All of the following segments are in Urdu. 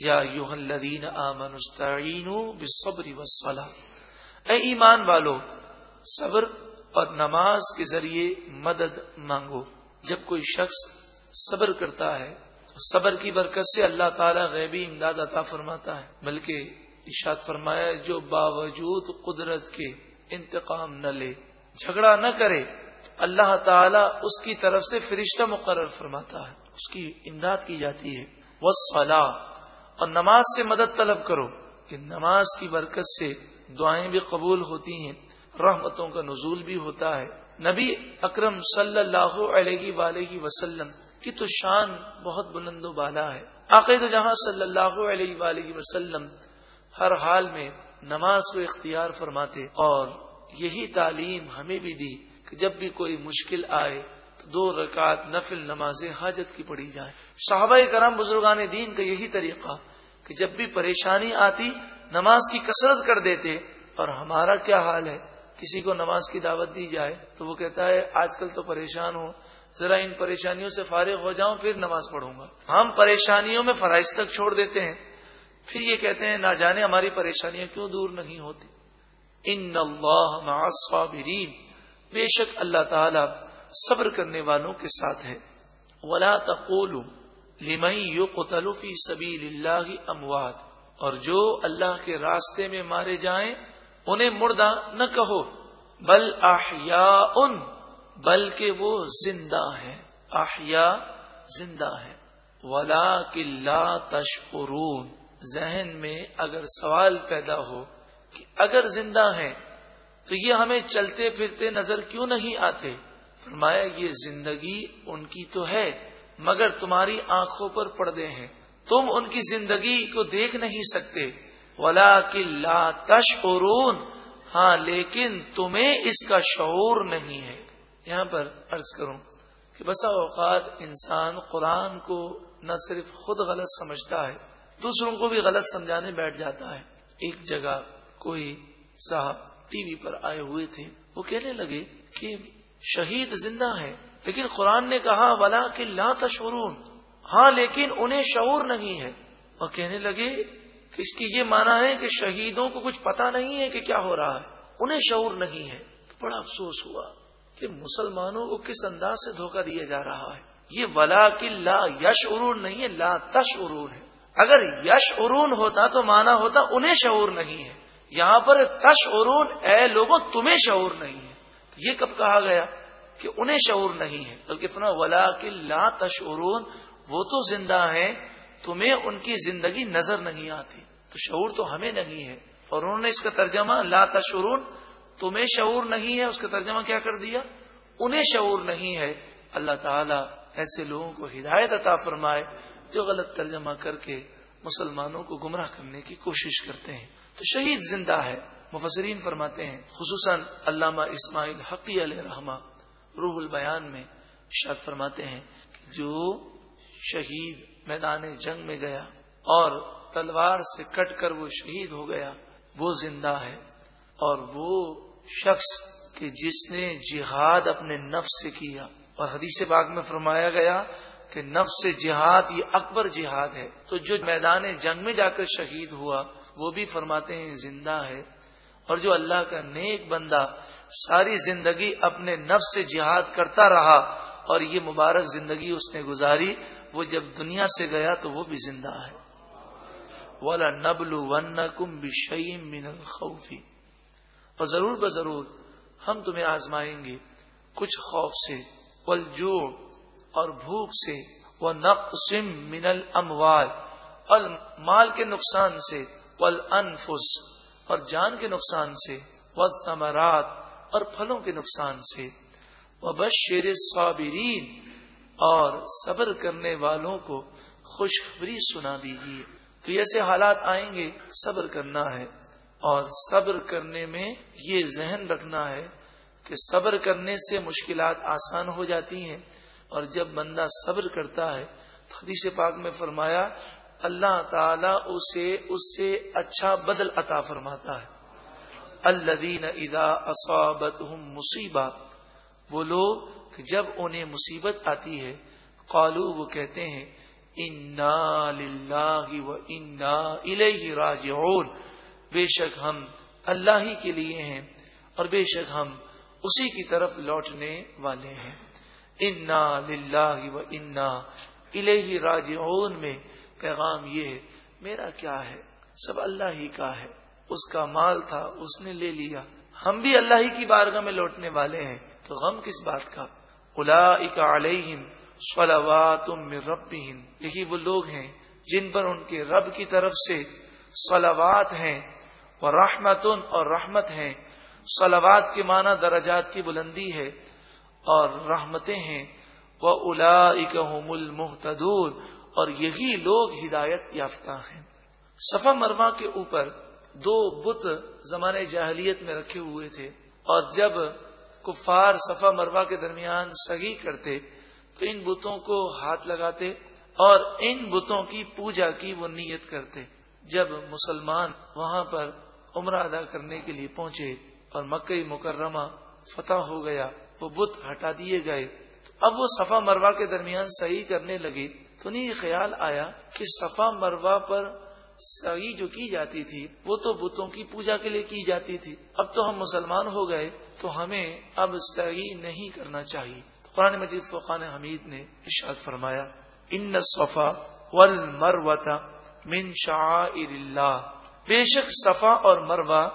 یا یوہ الذین آمنوا استعینوا بالصبر والصلاة۔ اے ایمان والو، صبر اور نماز کے ذریعے مدد مانگو۔ جب کوئی شخص صبر کرتا ہے، تو صبر کی برکت سے اللہ تعالیٰ غیبی امداد عطا فرماتا ہے۔ بلکہ اشاد فرمایا جو باوجود قدرت کے انتقام نہ لے، جھگڑا نہ کرے، اللہ تعالیٰ اس کی طرف سے فرشتہ مقرر فرماتا ہے۔ اس کی امداد کی جاتی ہے۔ وہ اور نماز سے مدد طلب کرو کہ نماز کی برکت سے دعائیں بھی قبول ہوتی ہیں، رحمتوں کا نزول بھی ہوتا ہے۔ نبی اکرم صلی اللہ علیہ وآلہ وسلم کی تو شان بہت بلند و بالا ہے۔ عقید جہاں صلی اللہ علیہ وآلہ وسلم ہر حال میں نماز کو اختیار فرماتے اور یہی تعلیم ہمیں بھی دی کہ جب بھی کوئی مشکل آئے تو دو رکعت نفل نماز حاجت کی پڑی جائے صحابہ کرم بزرگان دین کا یہی طریقہ کہ جب بھی پریشانی آتی، نماز کی کثرت کر دیتے، اور ہمارا کیا حال ہے؟ کسی کو نماز کی دعوت دی جائے تو وہ کہتا ہے، آج کل تو پریشان ہوں، ذرا ان پریشانیوں سے فارغ ہو جاؤں، پھر نماز پڑھوں گا۔ ہم پریشانیوں میں فرائض تک چھوڑ دیتے ہیں۔ پھر یہ کہتے ہیں، نہ جانے ہماری پریشانیاں کیوں دور نہیں ہوتی۔ ان اللہ الصابرین۔ بے شک اللہ تعالی صبر کرنے والوں کے ساتھ ہے۔ ولا تقول لمن يقتل في سبيل الله اموات، اور جو اللہ کے راستے میں مارے جائیں، انہیں مردہ نہ کہو۔ بل احیاء بلکہ وہ زندہ ہے احیاء زندہ ہے ولا لا تشعرون، ذہن میں اگر سوال پیدا ہو کہ اگر زندہ ہیں، تو یہ ہمیں چلتے پھرتے نظر کیوں نہیں آتے؟ فرمایا، یہ زندگی ان کی تو ہے۔ مگر تمہاری آنکھوں پر پردے ہیں۔ تم ان کی زندگی کو دیکھ نہیں سکتے۔ ولا لا تشعرون۔ ہاں لیکن تمہیں اس کا شعور نہیں ہے۔ یہاں پر عرض کروں کہ بسا اوقات انسان قرآن کو نہ صرف خود غلط سمجھتا ہے، دوسروں کو بھی غلط سمجھانے بیٹھ جاتا ہے۔ ایک جگہ کوئی صاحب ٹی وی پر آئے ہوئے تھے، وہ کہنے لگے کہ شہید زندہ ہے لیکن قرآن نے کہا ولا کہ لا تشورون ہاں لیکن انہیں شعور نہیں ہے۔ وہ کہنے لگے کہ اس کی یہ مانا ہے کہ شہیدوں کو کچھ پتا نہیں ہے کہ کیا ہو رہا ہے۔ انہیں شعور نہیں ہے۔ بڑا افسوس ہوا کہ مسلمانوں کو کس انداز سے دھوکہ دیا جا رہا ہے۔ یہ ولا کی لا یش ارون نہیں ہے، لا تش ارون ہے۔ اگر یش ارون ہوتا تو مانا ہوتا انہیں شعور نہیں ہے۔ یہاں پر تش ارون اے لوگوں، تمہیں شعور نہیں ہے۔ یہ کب کہا گیا؟ کہ انہیں شعور نہیں ہے۔ بلکہ سنا ولا کہ لا تش ارون وہ تو زندہ ہے تمہیں ان کی زندگی نظر نہیں آتی۔ تو شعور تو ہمیں نہیں ہے۔ اور انہوں نے اس کا ترجمہ لا تشورون تمہیں شعور نہیں ہے، اس کا ترجمہ کیا کر دیا؟ انہیں شعور نہیں ہے۔ اللہ تعالیٰ ایسے لوگوں کو ہدایت عطا فرمائے جو غلط ترجمہ کر کے مسلمانوں کو گمراہ کرنے کی کوشش کرتے ہیں۔ تو شہید زندہ ہے۔ مفسرین فرماتے ہیں، خصوصاً علامہ اسماعیل حقی علیہ رحمہ۔ روح البیان میں شاد فرماتے ہیں کہ جو شہید میدان جنگ میں گیا اور تلوار سے کٹ کر وہ شہید ہو گیا، وہ زندہ ہے۔ اور وہ شخص کہ جس نے جہاد اپنے نفس سے کیا۔ اور حدیث باغ میں فرمایا گیا کہ نفس سے جہاد یہ اکبر جہاد ہے۔ تو جو میدان جنگ میں جا کر شہید ہوا، وہ بھی فرماتے ہیں زندہ ہے۔ اور جو اللہ کا نیک بندہ ساری زندگی اپنے نفس سے جہاد کرتا رہا اور یہ مبارک زندگی اس نے گزاری، وہ جب دنیا سے گیا تو وہ بھی زندہ ہے۔ والا نبل ون کم بشیم من الخوفی اور ضرور ب ضرور ہم تمہیں آزمائیں گے کچھ خوف سے، والجوع اور بھوک سے وہ نقسم من الاموال اور مال کے نقصان سے والانفس اور جان کے نقصان سے، والثمرات اور پھلوں کے نقصان سے۔ وبشر الصابرین اور صبر کرنے والوں کو خوشخبری سنا دیجیے تو ایسے حالات آئیں گے، صبر کرنا ہے۔ اور صبر کرنے میں یہ ذہن رکھنا ہے کہ صبر کرنے سے مشکلات آسان ہو جاتی ہیں۔ اور جب بندہ صبر کرتا ہے، حدیث پاک میں فرمایا اللہ تعالی اسے اس سے اچھا بدل عطا فرماتا ہے۔ الدین ادا اصابت مصیبت وہ لوگ جب انہیں مصیبت آتی ہے قالو وہ کہتے ہیں و انا الیہ راجعون بے شک ہم اللہ ہی کے لیے ہیں اور بے شک ہم اسی کی طرف لوٹنے والے ہیں۔ انا للہ و انا الہ راجعون میں پیغام یہ ہے، میرا کیا ہے؟ سب اللہ ہی کا ہے۔ اس کا مال تھا، اس نے لے لیا۔ ہم بھی اللہ ہی کی بارگاہ میں لوٹنے والے ہیں۔ تو غم کس بات کا؟ الا علیہم صلوات من ربہم۔ یہی وہ لوگ ہیں جن پر ان کے رب کی طرف سے صلوات ہیں اور رحمتن اور رحمت ہیں۔ صلوات کے معنی درجات کی بلندی ہے اور رحمتیں ہیں۔ وہ الا المحتدون اور یہی لوگ ہدایت یافتہ ہیں۔ صفا مروا کے اوپر دو بت زمانے جاہلیت میں رکھے ہوئے تھے اور جب کفار صفا مروا کے درمیان سگی کرتے تو ان بتوں کو ہاتھ لگاتے اور ان بتوں کی پوجا کی وہ نیت کرتے۔ جب مسلمان وہاں پر عمرہ ادا کرنے کے لیے پہنچے اور مکئی مکرمہ فتح ہو گیا، وہ بت ہٹا دیے گئے۔ اب وہ صفا مروا کے درمیان صحیح کرنے لگے۔ تو نہیں خیال آیا کہ صفا مروا پر صحیح جو کی جاتی تھی، وہ تو بتوں کی پوجا کے لیے کی جاتی تھی۔ اب تو ہم مسلمان ہو گئے تو ہمیں اب صحیح نہیں کرنا چاہیے۔ قرآن مجید فقان حمید نے ارشاد فرمایا، ان صفا ول من شعائر اللہ۔ بے شک صفا اور مروا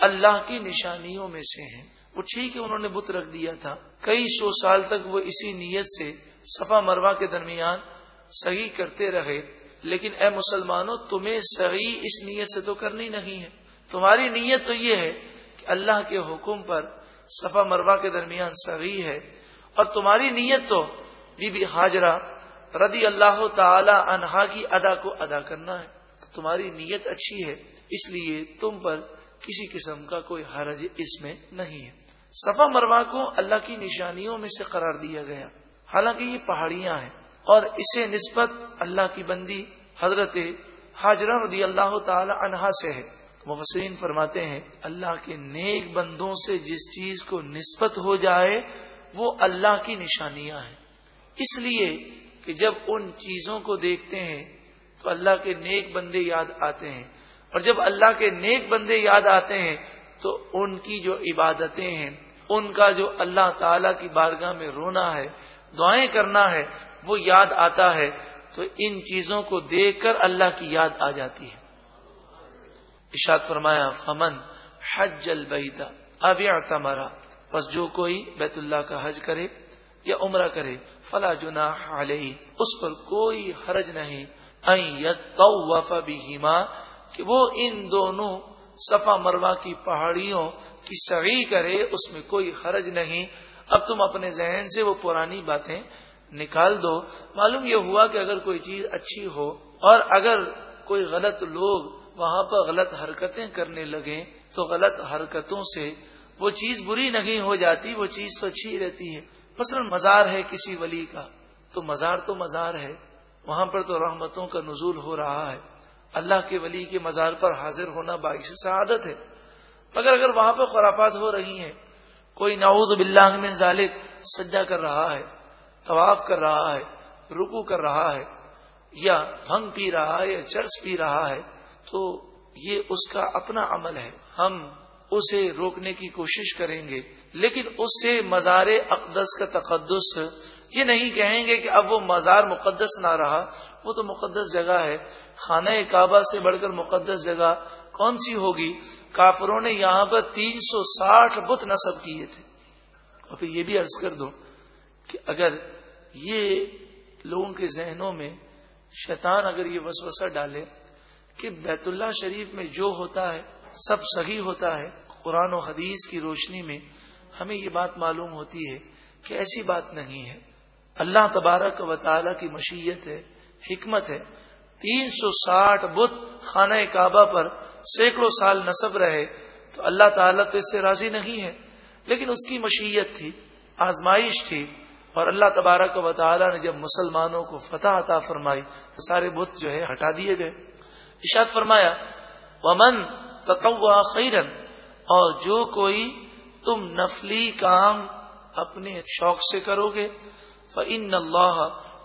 اللہ کی نشانیوں میں سے ہیں۔ وہ ٹھیک ہے، انہوں نے بت رکھ دیا تھا۔ کئی سو سال تک وہ اسی نیت سے صفا مروا کے درمیان صحیح کرتے رہے، لیکن اے مسلمانوں، تمہیں صحیح اس نیت سے تو کرنی نہیں ہے۔ تمہاری نیت تو یہ ہے کہ اللہ کے حکم پر صفا مروا کے درمیان صحیح ہے، اور تمہاری نیت تو بی بی حاجرہ رضی اللہ تعالی عنہا کی ادا کو ادا کرنا ہے۔ تمہاری نیت اچھی ہے، اس لیے تم پر کسی قسم کا کوئی حرج اس میں نہیں ہے۔ صفا مروا کو اللہ کی نشانیوں میں سے قرار دیا گیا۔ حالانکہ یہ پہاڑیاں ہیں۔ اور اسے نسبت اللہ کی بندی حضرت حاجرہ رضی اللہ تعالی عنہا سے ہے۔ مفسرین فرماتے ہیں، اللہ کے نیک بندوں سے جس چیز کو نسبت ہو جائے، وہ اللہ کی نشانیاں ہیں۔ اس لیے کہ جب ان چیزوں کو دیکھتے ہیں، تو اللہ کے نیک بندے یاد آتے ہیں۔ اور جب اللہ کے نیک بندے یاد آتے ہیں، تو ان کی جو عبادتیں ہیں، ان کا جو اللہ تعالی کی بارگاہ میں رونا ہے دعائیں کرنا ہے، وہ یاد آتا ہے، تو ان چیزوں کو دیکھ کر اللہ کی یاد آ جاتی ہے۔ اشاد فرمایا، فمن حج البیتا اب تمہارا بس جو کوئی بیت اللہ کا حج کرے یا عمرہ کرے، فلا جنا علیہ اس پر کوئی حرج نہیں۔ کہ وہ ان دونوں صفا مروا کی پہاڑیوں کی سعی کرے، اس میں کوئی حرج نہیں۔ اب تم اپنے ذہن سے وہ پرانی باتیں نکال دو۔ معلوم یہ ہوا کہ اگر کوئی چیز اچھی ہو اور اگر کوئی غلط لوگ وہاں پر غلط حرکتیں کرنے لگے تو غلط حرکتوں سے وہ چیز بری نہیں ہو جاتی، وہ چیز تو اچھی رہتی ہے۔ مثلا مزار ہے کسی ولی کا، تو مزار تو مزار ہے۔ وہاں پر تو رحمتوں کا نزول ہو رہا ہے۔ اللہ کے ولی کے مزار پر حاضر ہونا باعث سعادت ہے۔ مگر اگر وہاں پہ خرافات ہو رہی ہیں کوئی نعوذ باللہ من ظالب سجا کر رہا ہے، طواف کر رہا ہے رکو کر رہا ہے، یا بھنگ پی رہا ہے، یا چرس پی رہا ہے، تو یہ اس کا اپنا عمل ہے۔ ہم اسے روکنے کی کوشش کریں گے، لیکن اس سے مزار اقدس کا تقدس یہ نہیں کہیں گے کہ اب وہ مزار مقدس نہ رہا، وہ تو مقدس جگہ ہے۔ خانہ کعبہ سے بڑھ کر مقدس جگہ کون سی ہوگی؟ کافروں نے یہاں پر تین سو ساٹھ بت نصب کیے تھے۔ اور پھر یہ بھی عرض کر دو کہ اگر یہ لوگوں کے ذہنوں میں شیطان اگر یہ وسوسہ ڈالے کہ بیت اللہ شریف میں جو ہوتا ہے، سب صحیح ہوتا ہے، قرآن و حدیث کی روشنی میں ہمیں یہ بات معلوم ہوتی ہے کہ ایسی بات نہیں ہے۔ اللہ تبارک و تعالی کی مشیت ہے، حکمت ہے۔ تین سو ساٹھ بت خانہ کعبہ پر سینکڑوں سال نصب رہے تو اللہ تعالیٰ تو اس سے راضی نہیں ہے۔ لیکن اس کی مشیت تھی، آزمائش تھی اور اللہ تبارک و تعالیٰ نے جب مسلمانوں کو فتح عطا فرمائی تو سارے بت جو ہے ہٹا دیے گئے۔ اشاد فرمایا، ومن تقوا خیرن اور جو کوئی تم نفلی کام اپنے شوق سے کرو گے فن اللہ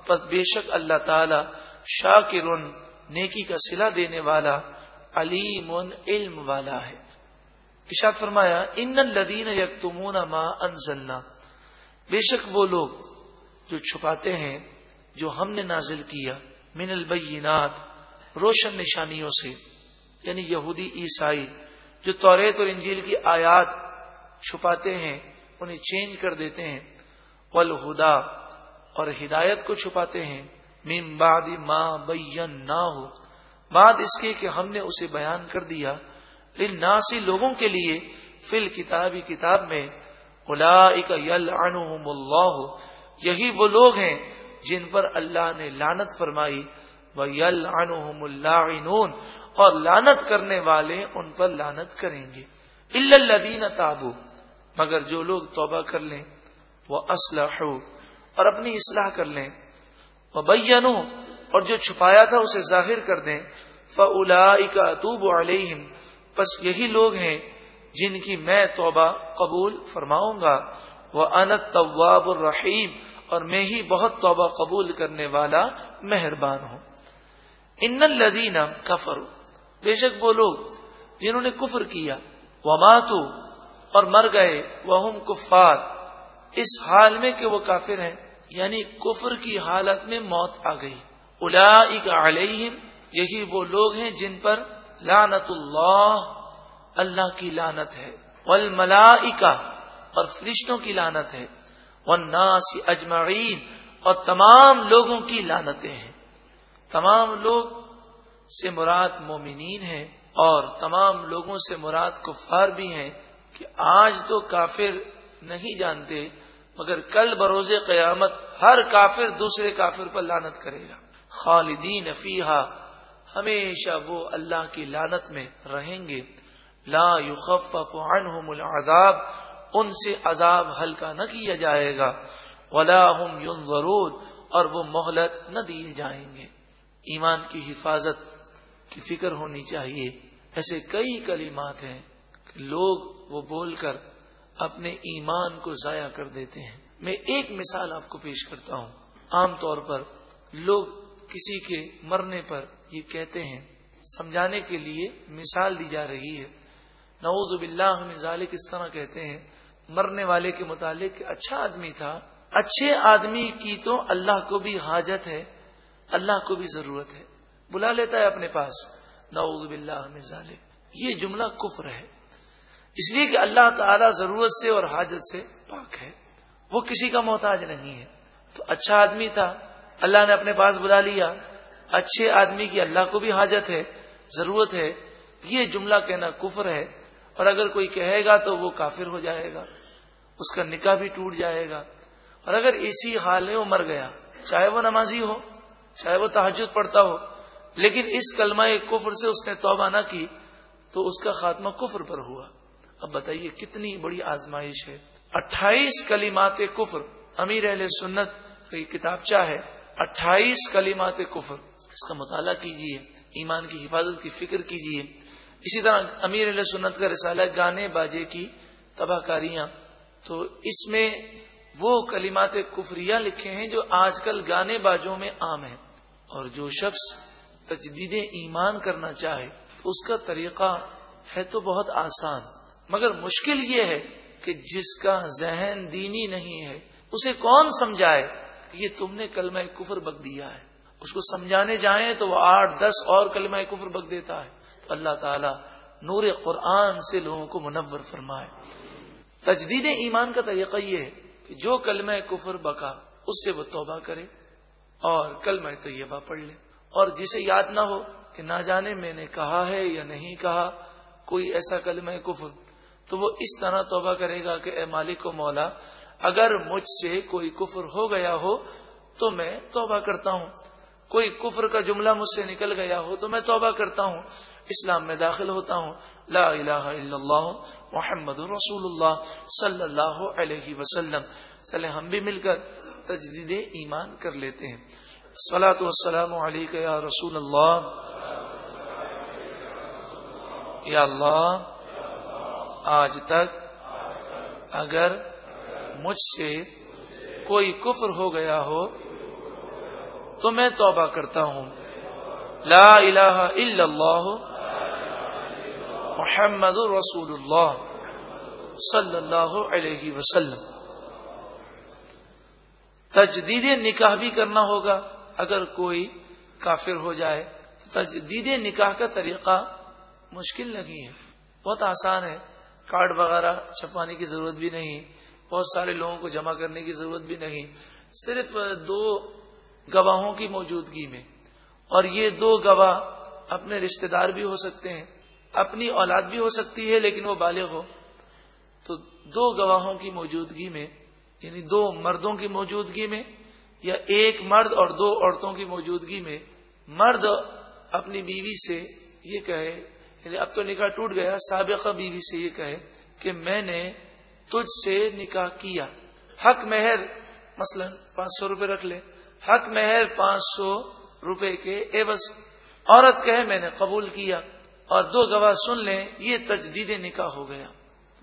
پس بے شک اللہ تعالی شاکر، نیکی کا سلا دینے والا، علیم علم والا ہے۔ اشاد فرمایا، ان الدین یکتمون ما انزلنا بے شک وہ لوگ جو چھپاتے ہیں، جو ہم نے نازل کیا من البینات، روشن نشانیوں سے یعنی یہودی عیسائی، جو توریت اور انجیل کی آیات چھپاتے ہیں، انہیں چینج کر دیتے ہیں۔ والہدا اور ہدایت کو چھپاتے ہیں۔ مم بعد ما بین نہ ہو بعد اس کے کہ ہم نے اسے بیان کر دیا۔ ناسی لوگوں کے لیے۔ فل کتابی کتاب میں۔ یل اللہ یہی وہ لوگ ہیں جن پر اللہ نے لانت فرمائی۔ وہ یل اللہ اور لانت کرنے والے ان پر لانت کریں گے۔ الدین تابو مگر جو لوگ توبہ کر لیں۔ وہ اسلح اور اپنی اصلاح کر لیں۔ وہ اور جو چھپایا تھا اسے ظاہر کر دیں۔ فلا اطوب علیہم بس یہی لوگ ہیں جن کی میں توبہ قبول فرماؤں گا۔ وہ انت طواب الرحیم اور میں ہی بہت توبہ قبول کرنے والا مہربان ہوں۔ ان الدین کفر بے شک وہ لوگ جنہوں نے کفر کیا۔ وہ ماتو اور مر گئے۔ وہ کفار۔ اس حال میں کہ وہ کافر ہیں یعنی کفر کی حالت میں موت آ گئی۔ الا علیہم، یہی وہ لوگ ہیں جن پر لانت اللہ اللہ کی لانت ہے۔ والملائکہ، اور فرشتوں کی لانت ہے۔ والناس اجمعین، اور تمام لوگوں کی لانتیں ہیں۔ تمام لوگ سے مراد مومنین ہیں، اور تمام لوگوں سے مراد کفار بھی ہیں کہ آج تو کافر نہیں جانتے مگر کل بروز قیامت ہر کافر دوسرے کافر پر لانت کرے گا۔ خالدین فیحا ہمیشہ وہ اللہ کی لانت میں رہیں گے۔ لا يخفف عنهم العذاب، ان سے عذاب ہلکا نہ کیا جائے گا۔ ولا هم ينظرون، اور وہ مہلت نہ دیے جائیں گے۔ ایمان کی حفاظت کی فکر ہونی چاہیے۔ ایسے کئی کلمات ہیں کہ لوگ وہ بول کر اپنے ایمان کو ضائع کر دیتے ہیں۔ میں ایک مثال آپ کو پیش کرتا ہوں۔ عام طور پر لوگ کسی کے مرنے پر یہ کہتے ہیں، سمجھانے کے لیے مثال دی جا رہی ہے۔ نعوذ باللہ من ذالک، اس طرح کہتے ہیں، مرنے والے کے متعلق اچھا آدمی تھا۔ اچھے آدمی کی تو اللہ کو بھی حاجت ہے، اللہ کو بھی ضرورت ہے۔ بلا لیتا ہے اپنے پاس۔ نعوذ باللہ من ذالک۔ یہ جملہ کفر ہے۔ اس لیے کہ اللہ تعالی ضرورت سے اور حاجت سے پاک ہے۔ وہ کسی کا محتاج نہیں ہے۔ تو اچھا آدمی تھا۔ اللہ نے اپنے پاس بلا لیا۔ اچھے آدمی کی اللہ کو بھی حاجت ہے، ضرورت ہے۔ یہ جملہ کہنا کفر ہے۔ اور اگر کوئی کہے گا تو وہ کافر ہو جائے گا۔ اس کا نکاح بھی ٹوٹ جائے گا۔ اور اگر اسی حال میں وہ مر گیا، چاہے وہ نمازی ہو، چاہے وہ تحجد پڑتا ہو، لیکن اس کلمہ کفر سے اس نے توبہ نہ کی تو اس کا خاتمہ کفر پر ہوا۔ اب بتائیے کتنی بڑی آزمائش ہے۔ اٹھائیس کلیمات کفر۔ امیر اہل سنت کی کتابچہ ہے۔ اٹھائیس کلیمات کفر۔ اس کا مطالعہ کیجیے ایمان کی حفاظت کی فکر کیجیے اسی طرح امیر علیہ سنت کا رسالہ گانے باجے کی تباہ کاریاں۔ تو اس میں وہ کلیمات کفریاں لکھے ہیں جو آج کل گانے بازوں میں عام ہیں۔ اور جو شخص تجدید ایمان کرنا چاہے، تو اس کا طریقہ ہے تو بہت آسان۔ مگر مشکل یہ ہے کہ جس کا ذہن دینی نہیں ہے، اسے کون سمجھائے کہ یہ تم نے کلمہ کفر بک دیا ہے؟ اس کو سمجھانے جائیں تو وہ آٹھ، دس اور کلمہ کفر بک دیتا ہے۔ تو اللہ تعالیٰ نور قرآن سے لوگوں کو منور فرمائے۔ تجدید ایمان کا طریقہ یہ ہے کہ جو کلمہ کفر بکا، اس سے وہ توبہ کرے اور کلمہ طیبہ پڑھ لے۔ اور جسے یاد نہ ہو کہ نہ جانے میں نے کہا ہے یا نہیں کہا، کوئی ایسا کلمہ کفر تو وہ اس طرح توبہ کرے گا کہ اے مالک و مولا، اگر مجھ سے کوئی کفر ہو گیا ہو، تو میں توبہ کرتا ہوں۔ کوئی کفر کا جملہ مجھ سے نکل گیا ہو، تو میں توبہ کرتا ہوں۔ اسلام میں داخل ہوتا ہوں۔ لا الہ الا اللہ محمد رسول اللہ صلی اللہ علیہ وسلم۔ چلے ہم بھی مل کر تجدید ایمان کر لیتے ہیں۔ سلاۃ والسلام علیکہ یا رسول اللہ۔ یا اللہ۔ آج تک اگر مجھ سے کوئی کفر ہو گیا ہو تو میں توبہ کرتا ہوں۔ لا الہ الا اللہ محمد رسول اللہ صلی اللہ علیہ وسلم۔ تجدید نکاح بھی کرنا ہوگا اگر کوئی کافر ہو جائے۔ تجدید نکاح کا طریقہ مشکل نہیں ہے، بہت آسان ہے۔ کارڈ وغیرہ چھپانے کی ضرورت بھی نہیں، بہت سارے لوگوں کو جمع کرنے کی ضرورت بھی نہیں، صرف دو گواہوں کی موجودگی میں۔ اور یہ دو گواہ اپنے رشتہ دار بھی ہو سکتے ہیں، اپنی اولاد بھی ہو سکتی ہے لیکن وہ بالغ ہو۔ تو دو گواہوں کی موجودگی میں یعنی دو مردوں کی موجودگی میں یا ایک مرد اور دو عورتوں کی موجودگی میں، مرد اپنی بیوی سے یہ کہے یعنی اب تو نکاح ٹوٹ گیا، سابقہ بیوی سے یہ کہے کہ میں نے تجھ سے نکاح کیا۔ حق مہر، مثلا پانچ سو روپے رکھ لے۔ حق مہر پانچ سو روپے کے اے بس عورت کہے میں نے قبول کیا اور دو گواہ سن لیں، یہ تجدید نکاح ہو گیا۔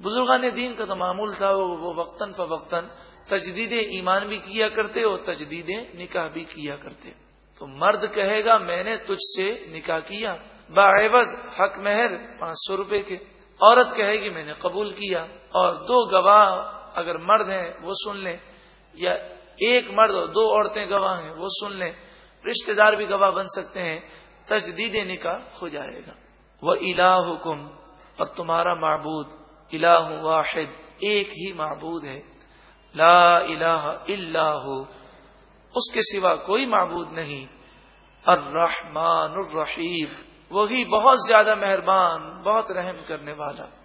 بزرگان دین کا تو معمول تھا وہ وقتاً فوقتاً تجدید ایمان بھی کیا کرتے اور تجدید نکاح بھی کیا کرتے۔ تو مرد کہے گا، میں نے تجھ سے نکاح کیا۔ باعوض حق مہر پانچ سو روپے کے۔ عورت کہے گی میں نے قبول کیا اور دو گواہ اگر مرد ہیں وہ سن لیں، یا ایک مرد اور دو عورتیں گواہ ہیں وہ سن لیں، رشتہ دار بھی گواہ بن سکتے ہیں، تجدید نکاح ہو جائے گا۔ وہ الہ حکم اور تمہارا معبود الہ واحد ایک ہی معبود ہے۔ لا الہ الا ہو، اس کے سوا کوئی معبود نہیں۔ الرحمن الرحیم۔ وہی بہت زیادہ مہربان بہت رحم کرنے والا۔